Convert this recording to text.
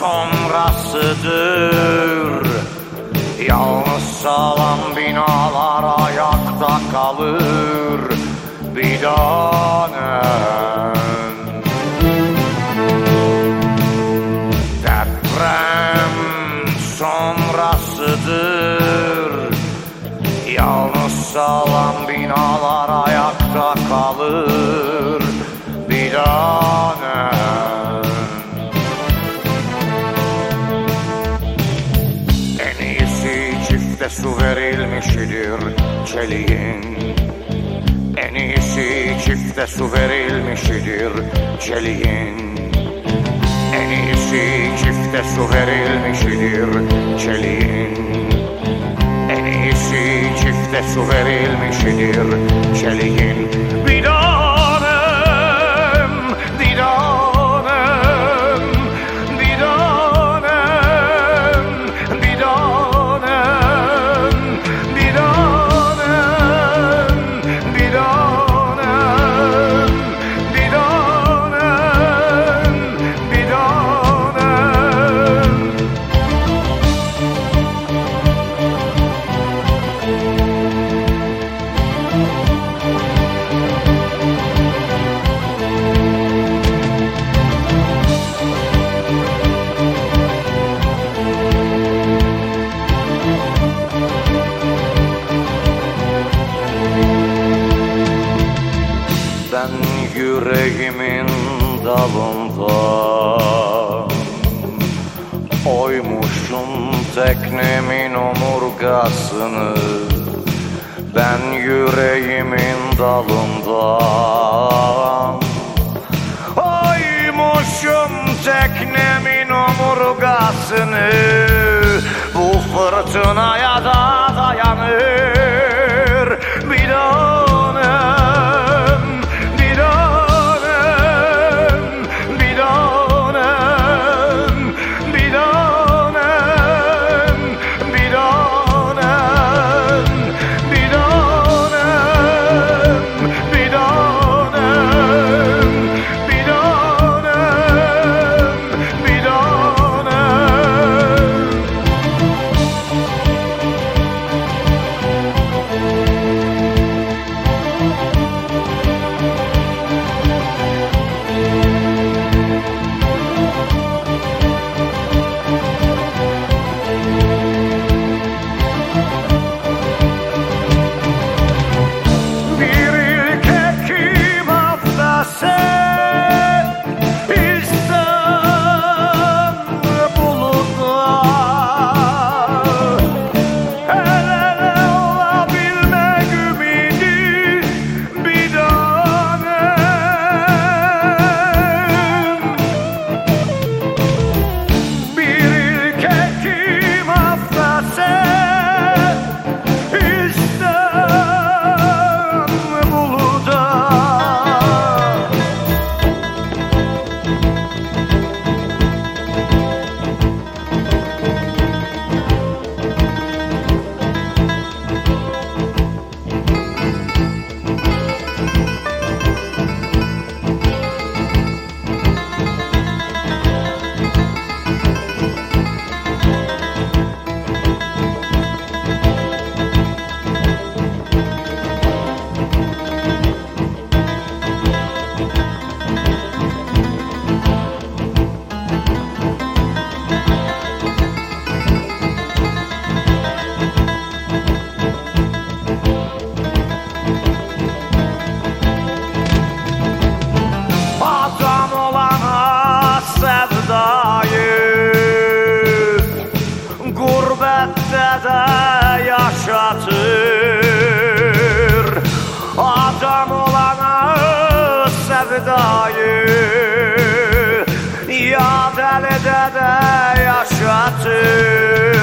sonrasıdır Yalnız sağlam binalar ayakta kalır Bir daha ne? Su verilmişidir çeliğin. En iyisi çifte su verilmişidir çeliğin. En iyisi çifte su verilmişidir çeliğin. En iyisi çifte su verilmiştir çeliğin. Bir Oymuşum teknemin omurgasını Ben yüreğimin dalında Oymuşum teknemin omurgasını Bu fırtınaya da dayanır sevdayı Yad elde de yaşatır